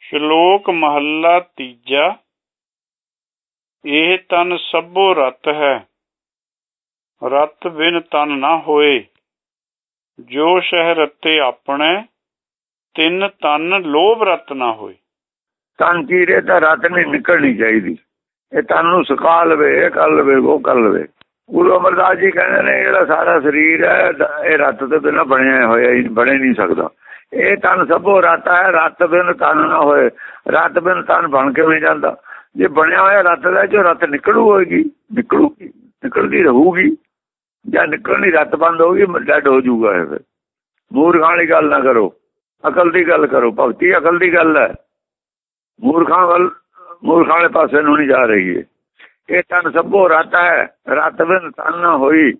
ਸ਼ਲੋਕ ਮਹੱਲਾ ਤੀਜਾ। ਇਹ ਤਨ ਸਭੋ ਰਤ ਹੈ। ਰਤ ਬਿਨ ਤਨ ਨਾ ਹੋਏ। ਜੋ ਸ਼ਹਿ ਰਤੇ ਆਪਣੇ ਤਿੰਨ ਤਨ ਲੋਭ ਰਤ ਨਾ ਹੋਏ। ਤਨ ਚੀਰੇ ਤਾਂ ਰਾਤ ਨਹੀਂ ਨਿਕਲਣੀ ਚਾਹੀਦੀ। ਇਹ ਤਨ ਨੂੰ ਸੁਕਾ ਲਵੇ ਇਹ ਕਰ ਲਵੇ ਉਹ ਕਰ ਲਵੇ। ਗੁਰੂ ਅਮਰਦਾਸ ਜੀ ਕਹਿੰਦੇ ਨੇ ਜਿਹੜਾ ਸਾਰਾ ਸਰੀਰ ਹੈ ਦ- ਇਹ ਰੱਤ ਤੋਂ ਬਿਨਾਂ ਬਣਿਆ ਹੋਇਆ ਹੀ ਬਣੇ ਨਹੀਂ ਸਕਦਾ। ਇਹ ਤਨ ਸਭੋ ਰਤ ਹੈ, ਰਤ ਬਿਨ ਤਨ ਨਾ ਹੋਏ। ਰਤ ਬਿਨ ਤਨ ਬਣ ਕੇ ਨਹੀਂ ਜਾਂਦਾ। ਜੇ ਬਣਿਆ ਹੋਇਆ ਰਤ ਦਾ, ਜੋ ਰਤ ਨਿਕਲੂ ਹੋਏਗੀ, ਨਿਕਲੂਗੀ, ਨਿਕਲਦੀ ਰਹੂਗੀ, ਜਾਂ ਨਿਕਲਣੀ ਰਤ ਬੰਦ ਹੋਊਗੀ ਡੈਡ ਹੋ ਜਾਊਗਾ ਇਹ ਫਿਰ। ਮੂਰਖਾਂ ਵਾਲੀ ਗੱਲ ਨਾ ਕਰੋ। ਅਕਲ ਦੀ ਗੱਲ ਕਰੋ। ਭਗਤੀ ਅਕਲ ਦੀ ਗੱਲ ਹੈ। ਮੂਰਖਾਂ ਵੱਲ, ਮੂਰਖਾਂ ਵਾਲੇ ਪਾਸੇ ਨੂੰ ਨਹੀਂ ਜਾ ਰਹੀ ਹੈ ਇਹ ਤਨ ਸਭੋ ਰਤ ਹੈ। ਰਤ ਬਿਨ ਤਨ ਨਾ ਹੋਈ।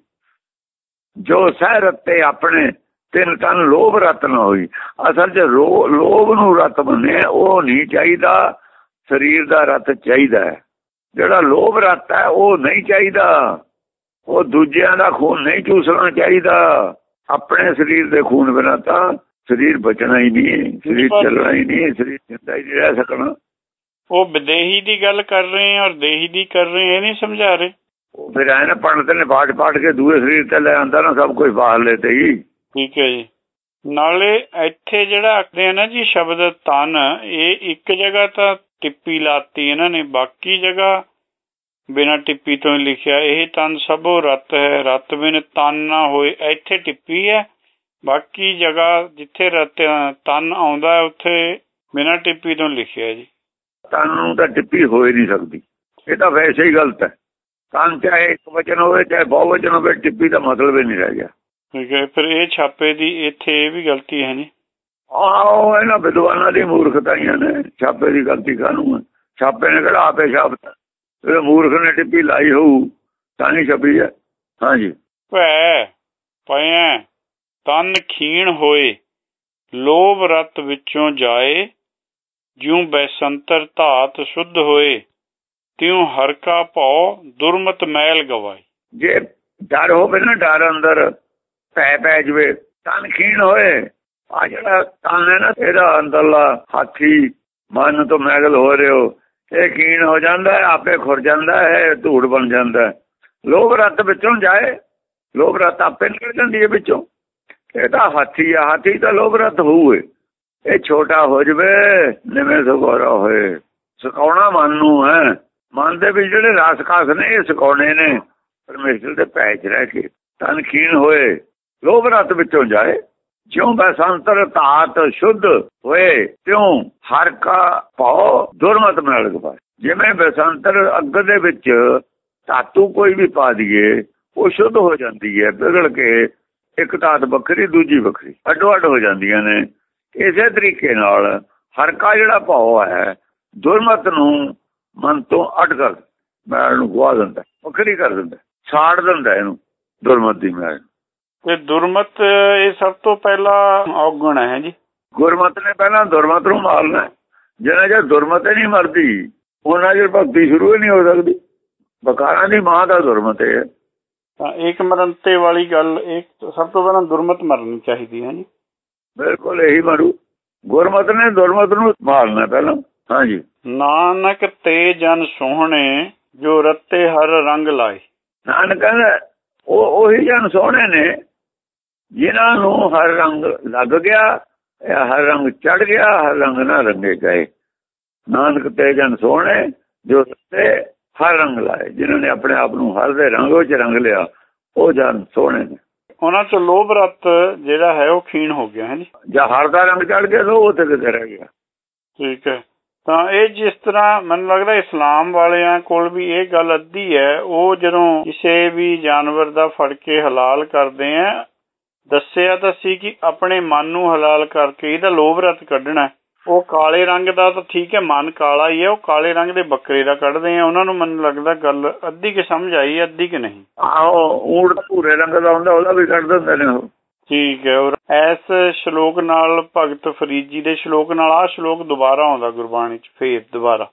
ਜੋ ਸਹਿ ਰਤੇ ਆਪਣੇ ਤਿੰਨ ਤਨ ਲੋਭ ਰਤ ਨਾ ਹੋਈ। ਅਸਲ 'ਚ ਲੋਭ ਨੂੰ ਰਤ ਬੰਨੇ ਉਹ ਨਹੀਂ ਚਾਹੀਦਾ। ਸਰੀਰ ਦਾ ਰਤ ਚਾਹੀਦਾ ਹੈ। ਜਿਹੜਾ ਲੋਭ ਰਤ ਹੈ ਉਹ ਨਹੀਂ ਚਾਹੀਦਾ। ਉਹ ਦੂਜਿਆਂ ਦਾ ਖੂਨ ਨਹੀਂ ਚੂਸਣਾ ਚਾਹੀਦਾ। ਆਪਣੇ ਸਰੀਰ ਦੇ ਖੂਨ ਬਿਨਾਂ ਤਾਂ ਸਰੀਰ ਬਚਣਾ ਹੀ ਨਹੀਂ ਸਰੀਰ ਚੱਲਣਾ ਹੀ ਨਹੀਂ ਸਰੀਰ ਜਿੰਦਾ ਹੀ ਨਹੀਂ ਰਹਿ ਸਕਣਾ। ਉਹ ਵਿਦੇਹੀ ਦੀ ਗੱਲ ਕਰ ਰਹੇ ਆ ਔਰ ਦੇਹੀ ਦੀ ਕਰ ਰਹੇ ਇਹ ਨਹੀਂ ਸਮਝਾ ਰਹੇ। ਉਹ ਫਿਰ ਐ ਨਾ ਪੰਡਤ ਨੇ ਪਾਠ ਪਾਠ ਕੇ ਦੂਏ ਸਰੀਰ ਤੇ ਲੈ ਆਂਦਾ ਨਾ ਸਭ ਕੁਝ ਬਾਹਰ ਲੈ ਤੇ ਹੀ। ਠੀਕ ਹੈ ਜੀ। ਨਾਲੇ ਇੱਥੇ ਜਿਹੜਾ ਆਖਦੇ ਆ ਨਾ ਜੀ ਸ਼ਬਦ ਤਨ ਇਹ ਇੱਕ ਜਗ੍ਹਾ ਤਾਂ ਟਿੱਪੀ ਲਾਤੀ ਇਹਨਾਂ ਨੇ ਬਾਕੀ ਜਗ੍ਹਾ ਬਿਨਾ ਟਿੱਪੀ ਤੋਂ ਲਿਖਿਆ। ਇਹ ਤਨ ਸਭੋ ਰਤ ਹੈ ਰਤ ਬਿਨ ਤਨ ਨਾ ਹੋਏ ਇੱਥੇ ਟਿੱਪੀ ਹੈ। ਬਾਕੀ ਜਗ੍ਹਾ ਜਿੱਥੇ ਰਤ ਤਨ ਆਉਂਦਾ ਹੈ, ਉੱਥੇ ਬਿਨਾਂ ਟਿੱਪੀ ਤੋਂ ਲਿਖਿਆ ਜੀ। ਤਨ ਨੂੰ ਤਾਂ ਟਿੱਪੀ ਹੋ ਨਹੀਂ ਸਕਦੀ। ਇਹ ਤਾਂ ਵੈਸੇ ਹੀ ਗਲਤ ਹੈ। ਤਨ ਚਾਹੇ ਇੱਕ ਵਚਨ ਹੋਵੇ ਚਾਹੇ ਬਹੁ ਵਚਨ ਹੋਵੇ ਟਿੱਪੀ ਦਾ ਮਤਲਬ ਹੀ ਨਹੀਂ ਰਹਿ ਗਿਆ। ਠੀਕ ਹੈ ਫਿਰ ਇਹ ਛਾਪੇ ਦੀ ਇੱਥੇ ਇਹ ਵੀ ਗਲਤੀ ਹੈ ਜੀ ਆਹੋ ਇਹਨਾਂ ਵਿਦਵਾਨਾਂ ਦੀ ਮੂਰਖਤਾਈਆਂ ਨੇ ਛਾਪੇ ਦੀ ਗਲਤੀ ਕਾਹਨੂੰ ਹੈ? ਛਾਪੇ ਨੇ ਕਿਹੜਾ ਆਪੇ ਛਾਪਤਾ? ਇਹ ਮੂਰਖ ਨੇ ਟਿੱਪੀ ਲਾਈ ਹੋਊ ਤਾਂ ਨਹੀਂ ਛਪੀ ਹੈ। ਹਾਂਜੀ। ਭੈ ਪਿਆ ਤਨ ਖੀਣ ਹੋਏ ਲੋਭ ਰਤ ਵਿੱਚੋਂ ਜਾਏ ਜਿਉ ਬੈਸੰਤਰ ਧਾਤ ਸ਼ੁੱਧ ਹੋਏ ਤਿਉ ਹਰ ਕਾ ਭਉ ਦੁਰਮਤ ਮੈਲ ਗਵਾਏ। ਜੇ ਡਰ ਹੋਵੇ ਨਾ ਡਰ ਅੰਦਰ ਪੈ ਪੈ ਜਵੇ ਤਨ ਖੀਣ ਹੋਏ। ਆ ਜਿਹੜਾ ਤਨ ਹੈ ਨਾ ਇਹਦਾ ਅੰਦਰਲਾ ਹਾਥੀ, ਮਨ ਤੋਂ ਮੈਗਲ ਹੋ ਰਿਓ। ਇਹ ਖੀਣ ਹੋ ਜਾਂਦਾ ਆਪੇ ਖੁਰ ਜਾਂਦਾ ਹੈ ਧੂੜ ਬਣ ਜਾਂਦਾ ਲੋਭ ਰਤ ਵਿੱਚੋਂ ਜਾਏ, ਲੋਭ ਰਤ ਆਪੇ ਨਿਕਲ ਜਾਂਦੀ ਹੈ ਵਿੱਚੋਂ। ਇਹ ਤਾਂ ਹਾਥੀ ਆ, ਹਾਥੀ ਤਾਂ ਲੋਭ ਰਤ ਹੋਊਏ। ਇਹ ਛੋਟਾ ਹੋ ਜਵੇ, ਨਿਵੇਂ ਸੁਗੋਰਾ ਹੋਏ। ਸੁਕਾਉਣਾ ਮਨ ਨੂੰ ਹੈ। ਮਨ ਦੇ ਵਿੱਚ ਜਿਹੜੇ ਰਸ ਖਾਸ ਨੇ, ਇਹ ਸੁਕਾਉਣੇ ਨੇ। ਪਰਮੇਸ਼ਰ ਦੇ ਪੈ ਚ ਰਹਿ ਕੇ ਤਨ ਖੀਣ ਹੋਏ। ਲੋਭ ਰਤ ਵਿੱਚੋਂ ਜਾਏ। ਜਿਉਂ ਬਸੰਤਰ ਧਾਤ ਸ਼ੁੱਧ ਹੋਏ, ਤਿਉ ਹਰ ਕਾ ਭਉ ਦੁਰਮਤ ਮਿਲ ਗਵਾ ਜਿਵੇਂ ਬਸੰਤਰ ਅੱਗ ਦੇ ਵਿੱਚ ਧਾਤੂ ਕੋਈ ਵੀ ਪਾ ਦਈਏ, ਉਹ ਸ਼ੁੱਧ ਹੋ ਜਾਂਦੀ ਹੈ ਪਿਘਲ ਕੇ ਇੱਕ ਧਾਤ ਵੱਖਰੀ, ਦੂਜੀ ਵੱਖਰੀ, ਅੱਡੋ ਅੱਡ ਹੋ ਜਾਂਦੀਆਂ ਨੇ। ਇਸੇ ਤਰੀਕੇ ਨਾਲ ਹਰ ਕਾ ਜਿਹੜਾ ਭਉ ਹੈ, ਦੁਰਮਤ ਨੂੰ ਮਨ ਤੋਂ ਅੱਡ ਕਰ ਮੈਲ ਨੂੰ ਗਵਾ ਦਿੰਦਾ, ਵੱਖਰੀ ਕਰ ਦਿੰਦਾ ਛਾੜ ਦਿੰਦਾ ਇਹਨੂੰ, ਦੁਰਮਤ ਦੀ ਮੈਲ ਤੇ ਦੁਰਮਤ ਇਹ ਸਭ ਤੋਂ ਪਹਿਲਾ ਔਗਣ ਹੈ ਜੀ। ਗੁਰਮਤ ਨੇ ਪਹਿਲਾਂ ਦੁਰਮਤ ਨੂੰ ਮਾਰਨਾ ਹੈ। ਜਿੰਨਾ ਚਿਰ ਦੁਰਮਤ ਨਹੀਂ ਮਰਦੀ ਉਹਨਾਂ ਚਿਰ ਭਗਤੀ ਸ਼ੁਰੂ ਹੀ ਨਹੀਂ ਹੋ ਸਕਦੀ। ਬਕਾਰਾਂ ਦੀ ਮਾਂ ਦਾ ਦੁਰਮਤ ਹੈ ਤਾਂ ਇੱਕ ਮਰਨਤੇ ਵਾਲੀ ਗੱਲ ਇੱਕ ਸਭ ਤੋਂ ਪਹਿਲਾਂ ਦੁਰਮਤ ਮਰਨੀ ਚਾਹੀਦੀ ਹੈ ਜੀ। ਬਿਲਕੁਲ ਇਹੀ ਮਰੂ। ਗੁਰਮਤ ਨੇ ਦੁਰਮਤ ਨੂੰ ਮਾਰਨਾ ਪਹਿਲਾਂ। ਹਾਂਜੀ। ਨਾਨਕ ਤੇ ਜਨ ਸੋਹਣੇ ਜੋ ਰੱਤੇ ਹਰ ਰੰਗ ਲਾਏ। ਨਾਨਕ ਕਹਿੰਦਾ ਉਹ ਉਹੀ ਜਨ ਸੋਹਣੇ ਨੇ ਜਿਨ੍ਹਾਂ ਨੂੰ ਹਰ ਰੰਗ ਲੱਗ ਗਿਆ ਹਰ ਰੰਗ ਚੜ ਗਿਆ ਹਰ ਰੰਗ ਨਾ ਰੰਗੇ ਗਏ। ਨਾਨਕ ਤੇ ਜਨ ਸੋਹਣੇ ਜੋ ਤੇ ਹਰ ਰੰਗ ਲਾਏ। ਜਿਨ੍ਹਾਂ ਨੇ ਆਪਣੇ ਆਪ ਨੂੰ ਹਰ ਦੇ ਰੰਗ ਵਿੱਚ ਰੰਗ ਲਿਆ ਉਹ ਜਨ ਸੋਹਣੇ ਨੇ। ਉਹਨਾਂ ਚ ਲੋਭ ਰਤ ਜਿਹੜਾ ਹੈ ਉਹ ਖੀਣ ਹੋ ਗਿਆ ਹੈ ਜੀ ਜਾਂ ਹਰ ਦਾ ਰੰਗ ਚੜ ਗਿਆ ਤਾਂ ਉਹ ਤੇ ਕਿਤੇ ਰਹਿ ਗਿਆ। ਠੀਕ ਹੈ। ਤਾਂ ਇਹ ਜਿਸ ਤਰ੍ਹਾਂ ਮੈਨੂੰ ਲੱਗਦਾ ਇਸਲਾਮ ਵਾਲਿਆਂ ਕੋਲ ਵੀ ਇਹ ਗੱਲ ਅੱਧੀ ਹੈ ਉਹ ਜਦੋਂ ਕਿਸੇ ਵੀ ਜਾਨਵਰ ਦਾ ਫੜ ਕੇ ਹਲਾਲ ਕਰਦੇ ਆ ਦੱਸਿਆ ਤਾਂ ਸੀ ਕਿ ਆਪਣੇ ਮਨ ਨੂੰ ਹਲਾਲ ਕਰਕੇ ਇਹਦਾ ਲੋਭ ਰਤ ਕੱਢਣਾ। ਉਹ ਕਾਲੇ ਰੰਗ ਦਾ ਤਾਂ ਠੀਕ ਹੈ ਮਨ ਕਾਲਾ ਹੀ ਹੈ ਉਹ ਕਾਲੇ ਰੰਗ ਦੇ ਬੱਕਰੇ ਦਾ ਕੱਢਦੇ ਆ। ਉਹਨਾਂ ਨੂੰ ਮੈਨੂੰ ਲੱਗਦਾ ਗੱਲ ਅੱਧੀ ਕਿ ਸਮਝ ਆਈ ਅੱਧੀ ਕਿ ਨਹੀਂ। ਆਹੋ ਊੜ ਭੂਰੇ ਰੰਗ ਦਾ ਹੁੰਦਾ ਉਹਦਾ ਵੀ ਕੱਢ ਦਿੰਦੇ ਨੇ ਉਹ। ਠੀਕ ਹੈ ਔਰ ਇਸ ਸ਼ਲੋਕ ਨਾਲ ਭਗਤ ਫਰੀਦ ਜੀ ਦੇ ਸ਼ਲੋਕ ਨਾਲ ਆਹ ਸ਼ਲੋਕ ਦੁਬਾਰਾ ਆਉਂਦਾ ਗੁਰਬਾਣੀ ਚ ਫੇਰ ਦੁਬਾਰਾ।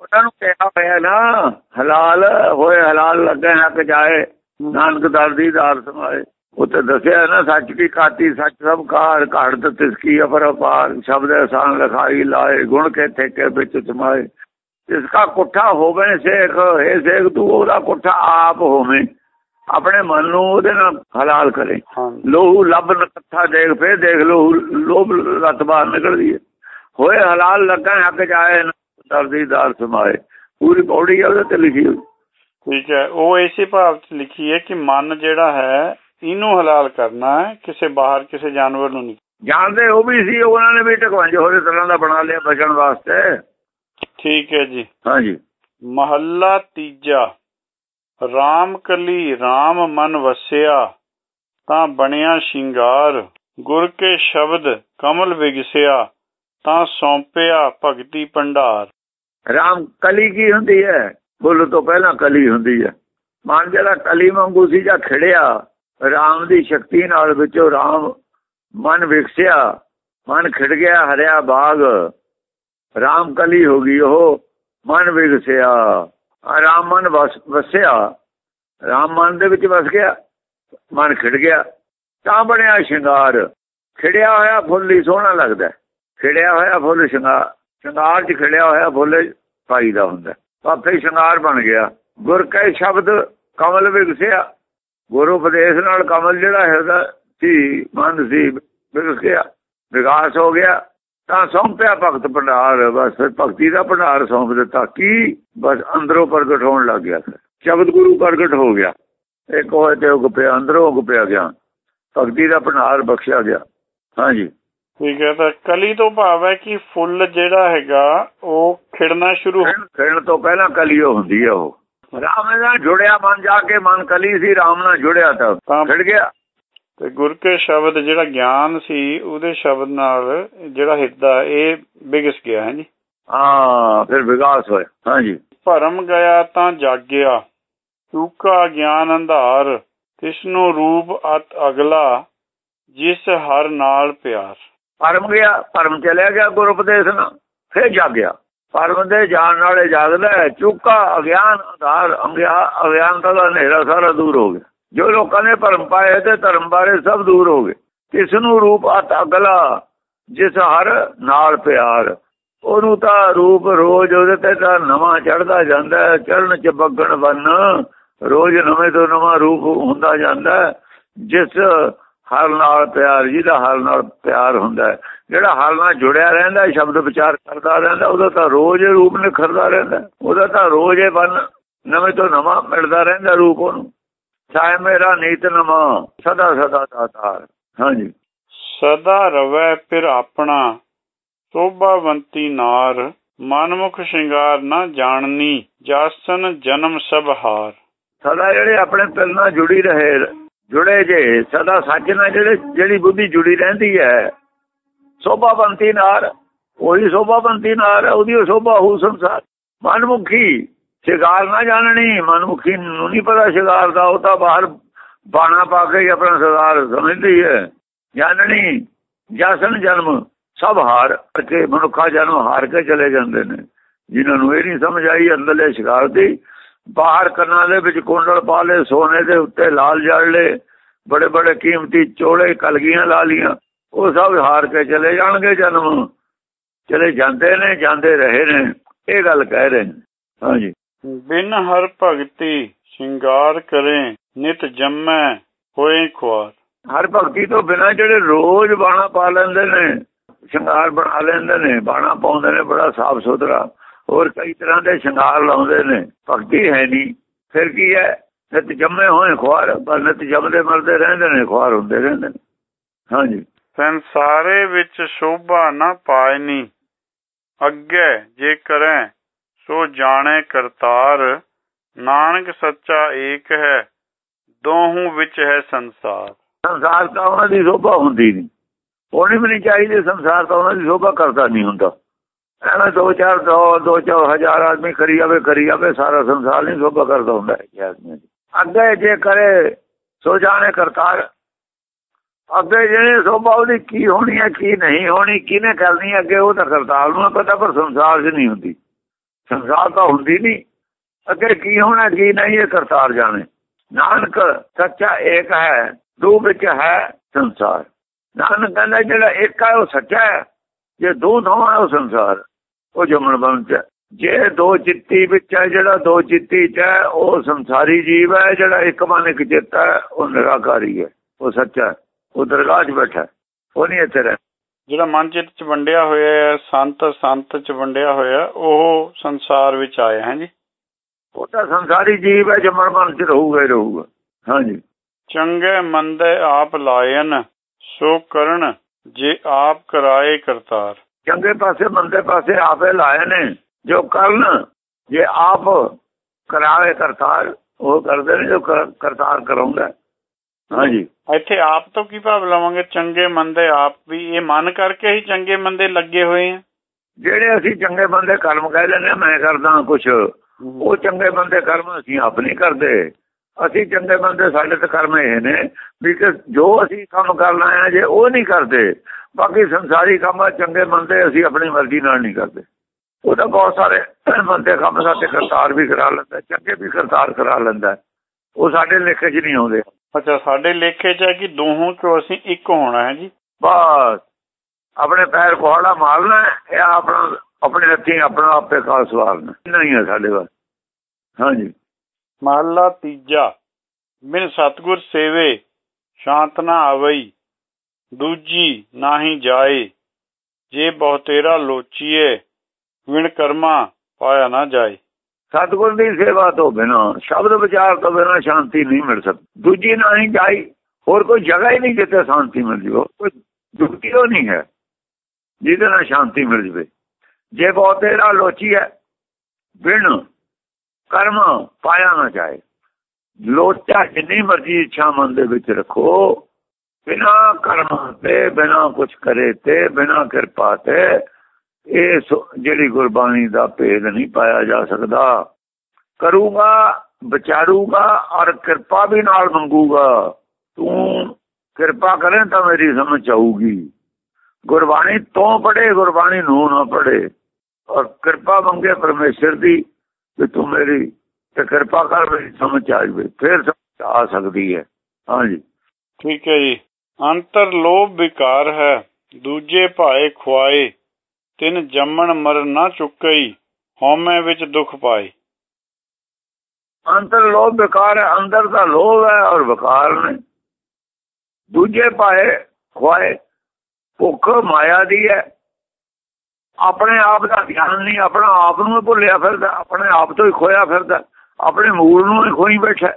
ਉਹਨਾਂ ਨੂੰ ਕਿਹਾ ਹੋਇਆ ਨਾ ਹਲਾਲ ਹੋਏ ਹਲਾਲ ਲੱਗੇ ਹੱਕ ਜਾਏ ਨਾਨਕ ਦਰ ਦੀ ਦਾਰ ਸਮਾਏ। ਉੱਤੇ ਦੱਸਿਆ ਨਾ ਸੱਚ ਕੀ ਕਾਤੀ ਸੱਚ ਸਭ ਕਾਰ ਘਾੜਤ ਤਿਸਕੀ ਅਪਰਪਾਰ ਸ਼ਬਦ ਆਸਾਨ ਲਖਾਈ ਲਾਏ ਗੁਣ ਕੇ ਠੇਕੇ ਵਿੱਚ ਸਮਾਏ। ਇਸ ਦਾ ਕੁੱਠਾ ਹੋਵੇ ਸੇਖ ਹੈ ਸੇਖ ਤੂੰ ਉਹਦਾ ਕੁੱਠਾ ਆਪ ਹੋਵੇਂ। ਆਪਣੇ ਮਨ ਨੂੰ ਉਹਦੇ ਨਾਲ ਹਲਾਲ ਕਰੇ। ਲੋਹੂ ਲੱਭ ਨਕੱਥਾ ਦੇਖ ਫੇਰ ਦੇਖ ਲੋਹੂ ਲੋਭ ਲੱਤ ਬਾਹਰ ਨਿਕਲਦੀ ਹੈ ਹੋਏ ਹਲਾਲ ਲੱਗਾ ਹੱਕ ਜਾਏ ਦਰਦੀ ਦਾਰ ਸਮਾਏ। ਪੂਰੀ ਪੌੜੀ ਉਹਦੇ ਤੇ ਲਿਖੀ ਹੋਈ। ਠੀਕ ਹੈ ਉਹ ਇਸੇ ਭਾਵ ਚ ਲਿਖੀ ਹੈ ਕਿ ਮਨ ਜਿਹੜਾ ਹੈ ਇਹਨੂੰ ਹਲਾਲ ਕਰਨਾ ਹੈ ਕਿਸੇ ਬਾਹਰ ਕਿਸੇ ਜਾਨਵਰ ਨੂੰ ਨਹੀਂ। ਜਾਣਦੇ ਉਹ ਵੀ ਸੀ ਉਹਨਾਂ ਨੇ ਵੀ ਟਕਵੰਜ ਹੋਰੇ ਤਰ੍ਹਾਂ ਦਾ ਬਣਾ ਲਿਆ ਬਚਣ ਵਾਸਤੇ। ਠੀਕ ਹੈ ਜੀ। ਹਾਂਜੀ। ਮਹੱਲਾ ਤੀਜਾ। RAM ਕਲੀ RAM ਮਨ ਵਸਿਆ ਤਾਂ ਬਣਿਆ ਸ਼ਿੰਗਾਰ। ਗੁਰ ਕੇ ਸ਼ਬਦ ਕਮਲ ਵਿਗਸਿਆ ਤਾਂ ਸੌਂਪਿਆ ਭਗਤੀ ਭੰਡਾਰ। RAM ਕਲੀ ਕੀ ਹੁੰਦੀ ਹੈ? ਬੋਲ ਤੋਂ ਪਹਿਲਾਂ ਕਲੀ ਹੁੰਦੀ ਹੈ। ਮਨ ਜਿਹੜਾ ਕਲੀ ਵਾਂਗੂ ਸੀ ਜਾਂ ਖੜਿਆ ਰਾਮ ਦੀ ਸ਼ਕਤੀ ਨਾਲ ਵਿੱਚੋਂ ਰਾਮ ਮਨ ਵਿਕਸਿਆ, ਮਨ ਖਿੜ ਗਿਆ, ਹਰਿਆ ਬਾਗ। ਰਾਮ ਕਲੀ ਹੋ ਗਈ, ਉਹ ਮਨ ਵਿਗਸਿਆ। ਆਰਾਮ ਮਨ ਵਸਿਆ। ਰਾਮ ਮਨ ਦੇ ਵਿੱਚ ਵਸ ਗਿਆ, ਮਨ ਖਿੜ ਗਿਆ। ਤਾਂ ਬਣਿਆ ਸ਼ਿੰਗਾਰ। ਖਿੜਿਆ ਹੋਇਆ ਫੁੱਲ ਹੀ ਸੋਹਣਾ ਲੱਗਦਾ ਖਿੜਿਆ ਹੋਇਆ ਫੁੱਲ ਸ਼ਿੰਗਾਰ ਸ਼ਿੰਗਾਰ 'ਚ ਖਿੜਿਆ ਹੋਇਆ ਫੁੱਲ ਪਾਈਦਾ ਹੁੰਦਾ ਆਪੇ ਸ਼ਿੰਗਾਰ ਬਣ ਗਿਆ। ਗੁਰ ਕੈ ਸ਼ਬਦ ਕਮਲ ਵਿਗਸਿਆ। ਗੁਰੂ ਉਪਦੇਸ਼ ਨਾਲ ਕਮਲ ਜਿਹੜਾ ਹੈਗਾ ਸੀ ਮਨ ਸੀ ਵਿਗਸਿਆ ਵਿਕਾਸ ਹੋ ਗਿਆ ਤਾਂ ਸੌਂਪਿਆ ਭਗਤ ਭੰਡਾਰ ਬਸ ਭਗਤੀ ਦਾ ਭੰਡਾਰ ਸੌਂਪ ਦਿੱਤਾ। ਕੀ? ਬਸ ਅੰਦਰੋਂ ਪ੍ਰਗਟ ਹੋਣ ਲੱਗ ਗਿਆ ਸ਼ਬਦ ਗੁਰੂ ਪ੍ਰਗਟ ਹੋ ਗਿਆ। ਇੱਕ ਹੋਏ ਤੇ ਉਹ ਪਿਆ ਅੰਦਰੋਂ ਉਹ ਪਿਆ ਗਿਆ। ਭਗਤੀ ਦਾ ਭੰਡਾਰ ਬਖਸ਼ਿਆ ਗਿਆ। ਹਾਂਜੀ। ਠੀਕ ਹੈ ਤਾਂ ਕਲੀ ਤੋਂ ਭਾਵ ਹੈ ਕਿ ਫੁੱਲ ਜਿਹੜਾ ਹੈਗਾ ਉਹ ਖਿੜਨਾ ਸ਼ੁਰੂ ਖਿੜਨ ਤੋਂ ਪਹਿਲਾਂ ਕਲੀ ਹੁੰਦੀ ਹੈ ਉਹ। ਰਾਮ ਨਾਲ ਜੁੜਿਆ ਮਨ ਜਾ ਕੇ ਮਨ ਕਲੀ ਸੀ ਰਾਮ ਨਾਲ ਜੁੜਿਆ ਤਾਂ ਖਿੜ ਗਿਆ। ਤੇ ਗੁਰ ਕੇ ਸ਼ਬਦ ਜਿਹੜਾ ਗਿਆਨ ਸੀ ਉਹਦੇ ਸ਼ਬਦ ਨਾਲ ਜਿਹੜਾ ਹਿੱਦਾ ਇਹ ਬਿਗਸ ਗਿਆ ਹੈ ਜੀ? ਹਾਂ ਫਿਰ ਵਿਕਾਸ ਹੋਇਆ। ਹਾਂਜੀ ਭਰਮ ਗਿਆ ਤਾਂ ਜਾਗਿਆ ਚੂਕਾ ਗਿਆਨ ਅੰਧਾਰ ਤਿਸ ਨੂੰ ਰੂਪ ਅਤ ਅਗਲਾ ਜਿਸ ਹਰ ਨਾਲ ਪਿਆਰ। ਭਰਮ ਗਿਆ ਭਰਮ ਚਲਿਆ ਗਿਆ ਗੁਰ ਉਪਦੇਸ਼ ਨਾਲ ਫਿਰ ਜਾਗਿਆ। ਭਰਮ ਦੇ ਜਾਣ ਨਾਲੇ ਜਾਗਦਾ ਚੂਕਾ ਅਗਿਆਨ ਅੰਧਾਰ ਅਗਿਆਨ ਦਾ ਹਨੇਰਾ ਸਾਰਾ ਦੂਰ ਹੋ ਗਿਆ। ਜੋ ਲੋਕਾਂ ਨੇ ਭਰਮ ਪਾਏ ਤੇ ਧਰਮ ਬਾਰੇ ਸਭ ਦੂਰ ਹੋ ਗਏ। ਕਿਸ ਨੂੰ ਰੂਪ ਅਤ ਅਗਲਾ ਜਿਸ ਹਰ ਨਾਲ ਪਿਆਰ। ਉਹਨੂੰ ਤਾਂ ਰੂਪ ਰੋਜ਼ ਉਹਦੇ ਤੇ ਤਾਂ ਨਵਾਂ ਚੜਦਾ ਜਾਂਦਾ ਚੜਨ ਚ ਬੱਗਣ ਬੰਨ। ਰੋਜ਼ ਨਵੇਂ ਤੋਂ ਨਵਾਂ ਰੂਪ ਹੁੰਦਾ ਜਾਂਦਾ ਜਿਸ ਹਰ ਨਾਲ ਪਿਆਰ, ਜਿਹਦਾ ਹਰ ਨਾਲ ਪਿਆਰ ਹੁੰਦਾ ਜਿਹੜਾ ਹਰ ਨਾਲ ਜੁੜਿਆ ਰਹਿੰਦਾ ਸ਼ਬਦ ਵਿਚਾਰ ਕਰਦਾ ਰਹਿੰਦਾ ਉਹਦਾ ਤਾਂ ਰੋਜ਼ ਰੂਪ ਨਿਖਰਦਾ ਰਹਿੰਦਾ। ਉਹਦਾ ਤਾਂ ਰੋਜ਼ ਹੀ ਬਨ ਨਵੇਂ ਤੋਂ ਨਵਾਂ ਮਿਲਦਾ ਰਹਿੰਦਾ ਰੂਪ ਉਹਨੂੰ। ਸਾਇ ਮੇਰਾ ਨੀਤ ਨਵਾਂ ਸਦਾ ਸਦਾ ਦਾਤਾਰ ਹਾਂਜੀ। ਸਦਾ ਰਵੈ ਫਿਰ ਆਪਣਾ ਸੋਭਾਵੰਤੀ ਨਾਰ ਮਨਮੁਖ ਸ਼ਿੰਗਾਰ ਨਾ ਜਾਣਨੀ ਜਾਸਨ ਜਨਮ ਸਭ ਹਾਰ। ਸਦਾ ਜਿਹੜੇ ਆਪਣੇ ਪਿਲ ਨਾਲ ਜੁੜੀ ਰਹੇ ਜੁੜੇ ਜੇ ਸਦਾ ਸੱਚ ਨਾਲ ਜਿਹੜੇ ਜਿਹੜੀ ਬੁੱਧੀ ਜੁੜੀ ਰਹਿੰਦੀ ਹੈ ਸੋਭਾਵੰਤੀ ਨਾਰ, ਉਹੀ ਸੋਭਾਵੰਤੀ ਨਾਰ, ਉਹਦੀ ਸੋਭਾ ਹੋ ਸੰਸਾਰ। ਮਨਮੁਖੀ ਸ਼ਿਕਾਰ ਨਾ ਜਾਣਣੀ ਮਨਮੁਖੀ ਨੂੰ ਨਹੀਂ ਪਤਾ ਸ਼ਿਕਾਰ ਦਾ, ਉਹ ਤਾਂ ਬਾਹਰ ਬਾਣਾ ਪਾ ਕੇ ਆਪਣਾ ਸ਼ਿਕਾਰ ਸਮਝਦੀ ਹੈ। ਜਾਣਣੀ ਜਸਨ ਜਨਮ, ਸਭ ਹਾਰ ਕੇ ਮਨੁੱਖਾ ਜਨਮ ਹਾਰ ਕੇ ਚਲੇ ਜਾਂਦੇ ਨੇ। ਜਿਨ੍ਹਾਂ ਨੂੰ ਇਹ ਨਹੀਂ ਸਮਝ ਆਈ, ਅੰਦਰਲੇ ਸ਼ਿਕਾਰ ਦੀ, ਬਾਹਰ ਕੰਨਾਂ ਦੇ ਵਿੱਚ ਕੁੰਡਲ ਪਾ ਲੇ ਸੋਨੇ ਦੇ ਉੱਤੇ ਲਾਲ ਜੜ ਲੇ ਬੜੇ ਬੜੇ ਕੀਮਤੀ ਚੋਲੇ, ਕਲਗੀਆਂ ਲਾ ਲੀਆਂ ਉਹ ਸਭ ਹਾਰ ਕੇ ਚਲੇ ਜਾਣਗੇ ਜਨਮ। ਚਲੇ ਜਾਂਦੇ ਨੇ ਜਾਂਦੇ ਰਹੇ ਨੇ। ਇਹ ਗੱਲ ਕਹਿ ਰਹੇ ਨੇ। ਹਾਂਜੀ। ਬਿਨ ਹਰ ਭਗਤੀ ਸ਼ਿੰਗਾਰ ਕਰੇ ਨਿਤ ਜੰਮੈ ਹੋਏ ਖੁਆਰ। ਹਰ ਭਗਤੀ ਤੋਂ ਬਿਨਾ ਜਿਹੜੇ ਰੋਜ਼ ਬਾਣਾ ਪਾ ਲੈਂਦੇ ਨੇ ਸ਼ਿੰਗਾਰ ਬਣਾ ਲੈਂਦੇ ਨੇ ਬਾਣਾ ਪਾਉਂਦੇ ਨੇ ਬੜਾ ਸਾਫ਼ ਸੁਥਰਾ। ਹੋਰ ਕਈ ਤਰ੍ਹਾਂ ਦੇ ਸ਼ਿੰਗਾਰ ਲਾਉਂਦੇ ਨੇ। ਭਗਤੀ ਹੈ ਨਹੀਂ। ਫਿਰ ਕੀ ਹੈ? ਨਿਤ ਜੰਮੇ ਹੋਏ ਖੁਆਰ ਪਰ ਨਿਤ ਜੰਮਦੇ ਮਰਦੇ ਰਹਿੰਦੇ ਨੇ ਖੁਆਰ ਹੁੰਦੇ ਰਹਿੰਦੇ ਨੇ। ਹਾਂਜੀ। ਸੰਸਾਰੇ ਵਿੱਚ ਸ਼ੋਭਾ ਨਾ ਪਾਇਨੀ ਅੱਗੇ ਜੇ ਕਰੈ, ਸੋ ਜਾਣੇ ਕਰਤਾਰ। ਨਾਨਕ ਸੱਚਾ ਏਕ ਹੈ, ਦੋਹੂ ਵਿੱਚ ਹੈ ਸੰਸਾਰ। ਸੰਸਾਰ ਤਾਂ ਉਹਨਾਂ ਦੀ ਸ਼ੋਭਾ ਹੁੰਦੀ ਨਹੀਂ ਉਹਨੇ ਵੀ ਨਹੀਂ ਚਾਹੀਦੀ, ਸੰਸਾਰ ਤਾਂ ਉਹਨਾਂ ਦੀ ਸ਼ੋਭਾ ਕਰਦਾ ਨਹੀਂ ਹੁੰਦਾ। ਐਵੇਂ ਦੋ ਚਾਰ ਦੋ ਦੋ ਚਾਰ ਹਜ਼ਾਰ ਆਦਮੀ ਕਰੀ ਜਾਵੇ ਕਰੀ ਜਾਵੇ, ਸਾਰਾ ਸੰਸਾਰ ਨਹੀਂ ਸ਼ੋਭਾ ਕਰਦਾ ਹੁੰਦਾ। ਹੈ ਆਦਮੀ ਅੱਗੇ ਜੇ ਕਰੇ, ਸੋ ਜਾਣੇ ਕਰਤਾਰ। ਅੱਗੇ ਜਿਹੜੇ ਸ਼ੋਭਾ ਉਹਦੀ ਕੀ ਹੋਣੀ ਹੈ ਕੀ ਨਹੀਂ ਹੋਣੀ, ਕਿਹਨੇ ਕਰਨੀ ਅੱਗੇ ਉਹ ਤਾਂ ਕਰਤਾਰ ਨੂੰ ਪਤਾ, ਪਰ ਸੰਸਾਰ 'ਚ ਨਹੀਂ ਹੁੰਦੀ। ਸੰਸਾਰ ਤਾਂ ਹੁੰਦੀ ਨਹੀਂ। ਅੱਗੇ ਕੀ ਹੋਣਾ, ਕੀ ਨਹੀਂ, ਇਹ ਕਰਤਾਰ ਜਾਣੇ। ਨਾਨਕ ਸੱਚਾ ਏਕ ਹੈ, ਦੋ ਵਿੱਚ ਹੈ ਸੰਸਾਰ। ਨਾਨਕ ਕਹਿੰਦਾ ਜਿਹੜਾ ਇੱਕ ਹੈ, ਉਹ ਸੱਚਾ ਹੈ। ਜੇ ਦੋ ਥਾਵਾਂ ਹੈ, ਉਹ ਸੰਸਾਰ। ਉਹ ਜਮਨ ਬੰਦ ਚ ਜੇ ਦੋ ਚਿੱਤੀ ਵਿੱਚ ਹੈ, ਜਿਹੜਾ ਦੋ ਚਿੱਤੀ ਚ ਹੈ, ਉਹ ਸੰਸਾਰੀ ਜੀਵ ਹੈ, ਜਿਹੜਾ ਇੱਕ ਮਨ ਇੱਕ ਚਿੱਤ ਹੈ, ਉਹ ਨਿਰਾਕਾਰੀ ਹੈ। ਉਹ ਸੱਚਾ ਉਹ ਦਰਗਾਹ 'ਚ ਬੈਠਾ ਉਹ ਨਹੀਂ ਇੱਥੇ ਰਹਿ ਜਿਹੜਾ ਮਨ ਚਿੱਤ ਚ ਵੰਡਿਆ ਹੋਇਆ ਹੈ ਸੰਤ ਸੰਤ ਚ ਵੰਡਿਆ ਹੋਇਆ ਉਹ ਸੰਸਾਰ ਵਿੱਚ ਆਇਆ ਹੈ ਜੀ। ਉਹ ਤਾਂ ਸੰਸਾਰੀ ਜੀਵ ਹੈ ਜਮਨ ਬੰਦ ਚ ਰਹੂਗਾ ਹੀ ਰਹੂਗਾ। ਹਾਂਜੀ ਚੰਗੇ ਮੰਦੇ ਆਪ ਲਾਇਨ ਸੋ ਕਰਨ ਜੇ ਆਪ ਕਰਾਏ ਕਰਤਾਰ। ਚੰਗੇ ਪਾਸੇ ਮੰਦੇ ਪਾਸੇ ਆਪੇ ਲਾਏ ਨੇ। ਜੋ ਕਰਨ ਜੇ ਆਪ ਕਰਾਵੇ ਕਰਤਾਰ ਉਹ ਕਰਦੇ ਨੇ ਜੋ ਕਰਤਾਰ ਕਰਾਉਂਦਾ ਹਾਂਜੀ। ਇੱਥੇ ਆਪ ਤੋਂ ਕੀ ਭਾਵ ਲਵਾਂਗੇ? ਚੰਗੇ ਮੰਦੇ ਆਪ ਵੀ ਇਹ ਮਨ ਕਰਕੇ ਹੀ ਚੰਗੇ ਮੰਦੇ ਲੱਗੇ ਹੋਏ ਆ? ਜਿਹੜੇ ਅਸੀਂ ਚੰਗੇ ਬੰਦੇ ਕਰਮ ਕਹਿ ਲੈਂਦੇ ਮੈਂ ਕਰਦਾ ਕੁਝ ਉਹ ਚੰਗੇ ਬੰਦੇ ਕਰਮ ਅਸੀਂ ਆਪ ਨਹੀਂ ਕਰਦੇ। ਅਸੀਂ ਚੰਗੇ ਬੰਦੇ ਸਾਡੇ ਤੇ ਕਰਮ ਇਹ ਨੇ ਵੀ ਕਿ ਜੋ ਅਸੀਂ ਕੰਮ ਕਰਨਾ ਹੈ ਜੇ ਉਹ ਨਹੀਂ ਕਰਦੇ ਬਾਕੀ ਸੰਸਾਰੀ ਕੰਮ ਚੰਗੇ ਬੰਦੇ ਅਸੀਂ ਆਪਣੀ ਮਰਜ਼ੀ ਨਾਲ ਨਹੀਂ ਕਰਦੇ। ਉਹ ਤਾਂ ਬਹੁਤ ਸਾਰੇ ਬੰਦੇ ਕੰਮ ਸਾਡੇ ਕਰਤਾਰ ਵੀ ਕਰਾ ਲੈਂਦਾ ਚੰਗੇ ਵੀ ਕਰਤਾਰ ਕਰਾ ਲੈਂਦਾ। ਉਹ ਸਾਡੇ ਲੇਖੇ 'ਚ ਨਹੀਂ ਆਉਂਦੇ। ਅੱਛਾ ਸਾਡੇ ਲੇਖੇ 'ਚ ਹੈ ਕਿ ਦੋਹਾਂ 'ਚੋਂ ਅਸੀਂ ਇੱਕ ਹੋਣਾ ਹੈ ਜੀ। ਬਸ। ਆਪਣੇ ਪੈਰ ਕੋਹੜਾ ਮਾਰਨਾ ਇਹ ਆਪਣਾ ਆਪਣੇ ਹੱਥੀਂ ਆਪਣਾ ਆਪੇ ਕਾਲ ਸਵਾਰਨਾ ਨਹੀਂ ਹੈ ਸਾਡੇ ਵੱਲ। ਹਾਂਜੀ। ਮਹਲਾ ਤੀਜਾ। ਮਿਲ ਸਤਗੁਰ ਸੇਵੇ ਸ਼ਾਂਤ ਨਾ ਆਵਈ ਦੂਜੀ ਨਾਹੀ ਜਾਏ। ਜੇ ਬਹੁ ਤੇਰਾ ਲੋਚੀਏ ਵਿਣ ਕਰਮਾ ਪਾਇਆ ਨਾ ਜਾਏ। ਸਤਗੁਰ ਦੀ ਸੇਵਾ ਤੋਂ ਬਿਨਾ, ਸ਼ਬਦ ਵਿਚਾਰ ਤੋਂ ਬਿਨਾ ਸ਼ਾਂਤੀ ਨਹੀਂ ਮਿਲ ਸਕਦੀ। ਦੂਜੀ ਨਾਹੀ ਜਾਈ, ਹੋਰ ਕੋਈ ਜਗ੍ਹਾ ਹੀ ਨਹੀਂ ਜਿੱਥੇ ਸ਼ਾਂਤੀ ਮਿਲ ਜਵੇ। ਕੋਈ ਦੁਖੀ ਹੋ ਨਹੀਂ ਹੈ ਜਿਹਦੇ ਨਾਲ ਸ਼ਾਂਤੀ ਮਿਲ ਜਵੇ। ਜੇ ਬਹੁ ਤੇਰਾ ਲੋਚੀ ਹੈ, ਬਿਨ ਕਰਮ ਪਾਇਆ ਨਾ ਜਾਏ। ਲੋਚਾ ਜਿੰਨੀ ਮਰਜ਼ੀ ਇੱਛਾ ਮਨ ਦੇ ਵਿੱਚ ਰੱਖੋ, ਬਿਨਾ ਕਰਮ ਤੇ, ਬਿਨਾ ਕੁਝ ਕਰੇ ਤੇ, ਬਿਨਾ ਕਿਰਪਾ ਤੇ ਇਹ ਜਿਹੜੀ ਗੁਰਬਾਣੀ ਦਾ ਭੇਦ ਨਹੀਂ ਪਾਇਆ ਜਾ ਸਕਦਾ। ਕਰੂਗਾ, ਵਿਚਾਰੂਗਾ ਔਰ ਕਿਰਪਾ ਵੀ ਨਾਲ ਮੰਗੂਗਾ। ਤੂੰ ਕਿਰਪਾ ਕਰੇ ਤਾਂ ਮੇਰੀ ਸਮਝ ਆਊਗੀ। ਗੁਰਬਾਣੀ ਤੋਂ ਪੜੇ ਗੁਰਬਾਣੀ ਨੂੰ ਨਾ ਪੜੇ ਔਰ ਕਿਰਪਾ ਮੰਗੇ ਪਰਮੇਸ਼ਰ ਦੀ ਕਿ ਤੂੰ ਮੇਰੀ ਤੇ ਕਿਰਪਾ ਕਰ ਮੇਰੀ ਸਮਝ ਆ ਜਵੇ, ਫਿਰ ਸਮਝ ਆ ਸਕਦੀ ਹੈ। ਹਾਂਜੀ। ਠੀਕ ਹੈ ਜੀ। ਅੰਤਰ ਲੋਭ ਵਿਕਾਰ ਹੈ, ਦੂਜੇ ਭਾਏ ਖੁਆਏ। ਤਿੰਨ ਜੰਮਣ ਮਰ ਨਾ ਚੁੱਕਈ, ਹਉਮੈ ਵਿੱਚ ਦੁੱਖ ਪਾਏ। ਅੰਤਰ ਲੋਭ ਵਿਕਾਰ ਹੈ, ਅੰਦਰ ਦਾ ਲੋਭ ਹੈ ਔਰ ਵਿਕਾਰ ਨੇ। ਦੂਜੇ ਭਾਏ ਖੁਆਏ, ਭੁੱਖ ਮਾਇਆ ਦੀ ਹੈ। ਆਪਣੇ ਆਪ ਦਾ ਗਿਆਨ ਨਹੀਂ, ਆਪਣਾ ਆਪ ਨੂੰ ਭੁੱਲਿਆ ਫਿਰਦਾ, ਆਪਣੇ ਆਪ ਤੋਂ ਹੀ ਖੋਇਆ ਫਿਰਦਾ, ਆਪਣੇ ਮੂਲ ਨੂੰ ਹੀ ਖੋਈ ਬੈਠਾ।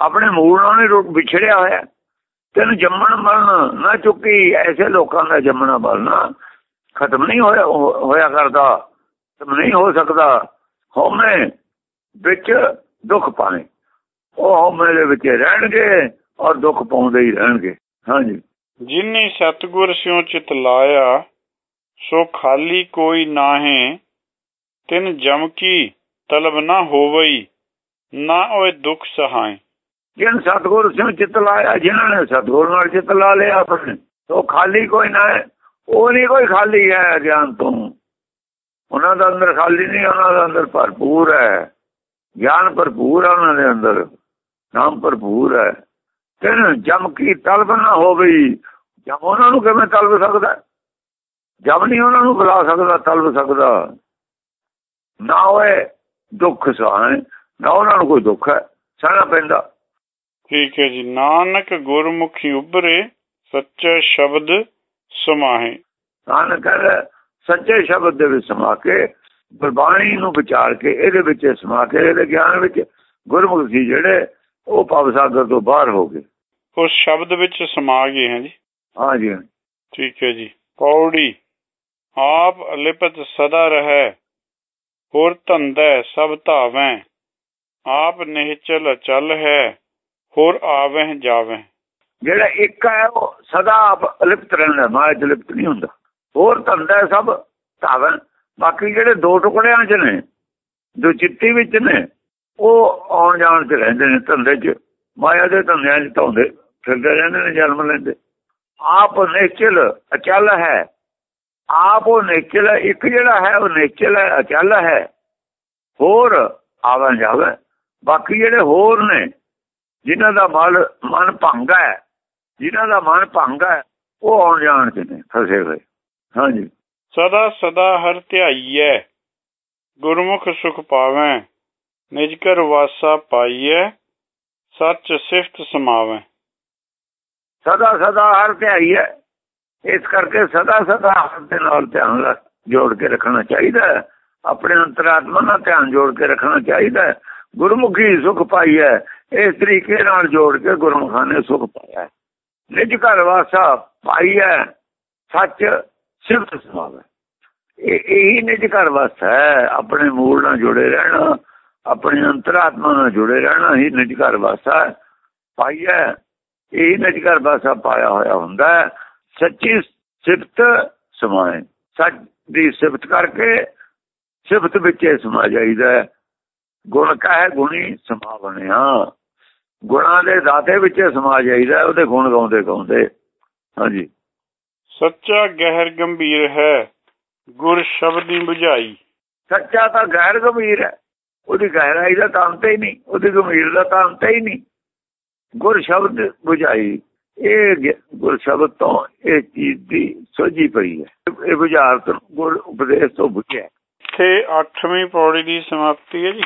ਆਪਣੇ ਮੂਲ ਨਾਲ ਹੀ ਵਿਛੜਿਆ ਹੋਇਆ। ਤੈਨੂੰ ਜੰਮਣ ਮਰਨ ਨਾ ਚੁੱਕੀ, ਐਸੇ ਲੋਕਾਂ ਦਾ ਜੰਮਣਾ ਮਰਨਾ। ਖਤਮ ਨਹੀਂ ਹੋਇਆ ਹੋਇਆ ਕਰਦਾ ਖਤਮ ਨਹੀਂ ਹੋ ਸਕਦਾ। ਹਉਮੈ ਵਿੱਚ ਦੁੱਖ ਪਾਣੇ ਉਹ ਹਉਮੈ ਦੇ ਵਿੱਚ ਰਹਿਣਗੇ ਔਰ ਦੁੱਖ ਪਾਉਂਦੇ ਹੀ ਰਹਿਣਗੇ। ਹਾਂਜੀ। ਜਿਨੇ ਸਤਗੁਰ ਸਿਉ ਚਿਤ ਲਾਇਆ ਸੋ ਖਾਲੀ ਕੋਈ ਨਾਹੇ ਤਿਨ ਜਮ ਕੀ ਤਲਬ ਨਾ ਹੋਵਈ ਨਾ ਓਏ ਦੁੱਖ ਸਹਾਏ। ਜਿਨ ਸਤਗੁਰ ਸਿਉ ਚਿਤ ਲਾਇਆ ਜਿਨ੍ਹਾਂ ਨੇ ਸਤਗੁਰ ਨਾਲ ਚਿਤ ਲਾ ਲਿਆ ਆਪਣੇ ਸੋ ਖਾਲੀ ਕੋਈ ਨਾ ਹੈ ਉਹ ਨਹੀਂ ਕੋਈ ਖਾਲੀ ਹੈ ਗਿਆਨ ਤੋਂ। ਉਹਨਾਂ ਦਾ ਅੰਦਰ ਖਾਲੀ ਨਹੀਂ, ਉਹਨਾਂ ਦਾ ਅੰਦਰ ਭਰਪੂਰ ਹੈ। ਗਿਆਨ ਭਰਪੂਰ ਹੈ ਉਹਨਾਂ ਦੇ ਅੰਦਰ, ਨਾਮ ਭਰਪੂਰ ਹੈ। ਤੈਨੂੰ, ਜਮ ਕੀ ਤਲਬ ਨਾ ਹੋਵੇ। ਜਮ ਉਹਨਾਂ ਨੂੰ ਕਿਵੇਂ ਤਲਬ ਸਕਦਾ? ਜਮ ਨਹੀਂ ਉਹਨਾਂ ਨੂੰ ਬੁਲਾ ਸਕਦਾ, ਤਲਬ ਸਕਦਾ। ਨਾ ਹੋਏ ਦੁੱਖ ਸਹਾਏ ਨਾ ਉਹਨਾਂ ਨੂੰ ਕੋਈ ਦੁੱਖ ਹੈ, ਸਹਿਣਾ ਪੈਂਦਾ। ਠੀਕ ਹੈ ਜੀ, ਨਾਨਕ ਗੁਰਮੁਖੀ ਉਭਰੇ ਸੱਚੇ ਸ਼ਬਦ ਸਮਾਹੇ। ਨਾਨਕ ਸੱਚੇ ਸ਼ਬਦ ਦੇ ਵਿੱਚ ਸਮਾ ਕੇ ਗੁਰਬਾਣੀ ਨੂੰ ਵਿਚਾਰ ਕੇ ਇਹਦੇ ਵਿੱਚ ਸਮਾ ਕੇ ਇਹਦੇ ਗਿਆਨ ਵਿੱਚ ਗੁਰਮੁਖ ਸੀ ਜਿਹੜੇ ਉਹ ਭਵ ਸਾਗਰ ਤੋਂ ਬਾਹਰ ਹੋ ਗਏ। ਉਸ ਸ਼ਬਦ ਵਿੱਚ ਸਮਾ ਗਏ ਹਾਂ ਜੀ। ਹਾਂ ਜੀ ਠੀਕ ਹੈ ਜੀ। ਪੌੜੀ ਆਪ ਅਲਿਪਤ ਸਦਾ ਰਹੇ ਹੋਰ ਧੰਦਾ ਸਭ ਧਾਵੇਂ ਆਪ ਨਿਹਚਲ ਚੱਲ ਹੈ ਹੋਰ ਆਵੇਂ ਜਾਵੇਂ ਜਿਹੜਾ ਇੱਕ ਹੈ ਉਹ ਸਦਾ ਆਪ ਅਲਿਪਤ ਰਹਿੰਦਾ, ਮਾਇਆ ਚ ਲਿਪਤ ਨਹੀਂ ਹੁੰਦਾ। ਹੋਰ ਧੰਦਾ ਸਭ ਧਾਵੇਂ ਬਾਕੀ ਜਿਹੜੇ ਦੋ ਟੁਕੜਿਆਂ ਚ ਨੇ, ਜੋ ਚਿੱਟੀ ਵਿੱਚ ਨੇ, ਉਹ ਆਉਣ ਜਾਣ ਚ ਰਹਿੰਦੇ ਨੇ ਧੰਦੇ ਚ। ਮਾਇਆ ਦੇ ਧੰਦਿਆਂ ਚ ਧੌਂਦੇ ਫਿਰਦੇ ਰਹਿੰਦੇ ਨੇ, ਜਨਮ ਲੈਂਦੇ। ਆਪ ਨਿਚਲ ਅਚਲ ਹੈ। ਆਪ ਉਹ ਨਿਚਲ ਇੱਕ ਜਿਹੜਾ ਹੈ ਉਹ ਨਿਚਲ ਹੈ, ਅਚਲ ਹੈ। ਹੋਰ ਆਵਾਂ ਜਾਵੇ। ਬਾਕੀ ਜਿਹੜੇ ਹੋਰ ਨੇ, ਜਿਨ੍ਹਾਂ ਦਾ ਮਨ ਮਨ ਭੰਗਾ ਹੈ ਜਿਨ੍ਹਾਂ ਦਾ ਮਨ ਭੰਗ ਹੈ ਉਹ ਆਉਣ ਜਾਣ ਚ ਨੇ ਫਸੇ ਹੋਏ। ਹਾਂਜੀ। ਸਦਾ ਸਦਾ ਹਰ ਧਿਆਈਐ ਗੁਰਮੁਖ ਸੁਖ ਪਾਵੈ ਨਿਜ ਕਰ ਵਾਸਾ ਪਾਈਐ ਸੱਚ ਸਿਫਤ ਸਮਾਵੈ। ਸਦਾ ਸਦਾ ਹਰ ਧਿਆਈ ਹੈ ਇਸ ਕਰਕੇ ਸਦਾ ਸਦਾ ਹਰ ਦੇ ਨਾਲ ਧਿਆਨ ਜੋੜ ਕੇ ਰੱਖਣਾ ਚਾਹੀਦਾ ਆਪਣੇ ਅੰਤਰਾਤਮਾ ਨਾਲ ਧਿਆਨ ਜੋੜ ਕੇ ਰੱਖਣਾ ਚਾਹੀਦਾ ਗੁਰਮੁਖੀ ਸੁਖ ਪਾਈ ਹੈ ਇਸ ਤਰੀਕੇ ਨਾਲ ਜੋੜ ਕੇ ਗੁਰਮੁਖਾਂ ਨੇ ਸੁਖ ਪਾਇਆ। ਨਿਜ ਘਰ ਵਾਸਾ ਪਾਈ ਹੈ, ਸੱਚ ਸਿਫਤ ਸਮਾਵੈ ਇਹੀ ਨਿਜ ਘਰ ਵਾਸਾ ਹੈ, ਆਪਣੇ ਮੂਲ ਨਾਲ ਜੁੜੇ ਰਹਿਣਾ, ਆਪਣੇ ਅੰਤਰਾਤਮਾ ਨਾਲ ਜੁੜੇ ਰਹਿਣਾ ਹੀ ਨਿਜ ਘਰ ਵਾਸਾ ਪਾਈ ਹੈ, ਇਹ ਨਿਜ ਘਰ ਵਾਸਾ ਪਾਇਆ ਹੋਇਆ ਹੁੰਦਾ ਸੱਚੀ ਸਿਫਤ ਸਮਾਏ ਸੱਚ ਦੀ ਸਿਫਤ ਕਰਕੇ ਸਿਫਤ ਵਿੱਚ ਇਹ ਸਮਾ ਜਾਈਦਾ ਗੁਣ ਕਹੇ ਗੁਣੀ ਸਮਾ ਬਣਿਆ। ਗੁਣਾਂ ਦੇ ਦਾਤੇ ਵਿੱਚ ਸਮਾ ਜਾਈਦਾ ਉਹਦੇ ਗੁਣ ਗਾਉਂਦੇ ਗਾਉਂਦੇ। ਹਾਂਜੀ। ਸੱਚਾ ਗਹਿਰ ਗੰਭੀਰ ਹੈ ਗੁਰ ਸ਼ਬਦੀ 부ਝਾਈ ਸੱਚਾ ਤਾਂ ਗੈਰ ਗੰਭੀਰ ਹੈ। ਉਹਦੀ ਗਹਿਰਾਈ ਦਾ ਤਾਂ ਅੰਤ ਹੀ ਨਹੀਂ ਉਹਦੀ ਗੰਭੀਰ ਦਾ ਤਾਂ ਅੰਤ ਹੀ ਨਹੀਂ। ਗੁਰ ਸ਼ਬਦ 부ਝਾਈ ਇਹ ਗੁਰ ਸ਼ਬਦ ਤੋਂ ਇਹ ਚੀਜ਼ ਦੀ ਸੋਝੀ ਪਈ ਹੈ। ਇਹ ਬੁਝਾਰਤ ਗੁਰ ਉਪਦੇਸ਼ ਤੋਂ ਬੁਝਿਆ ਇੱਥੇ 8ਵੀਂ ਪੌੜੀ ਦੀ ਸਮਾਪਤੀ ਹੈ ਜੀ।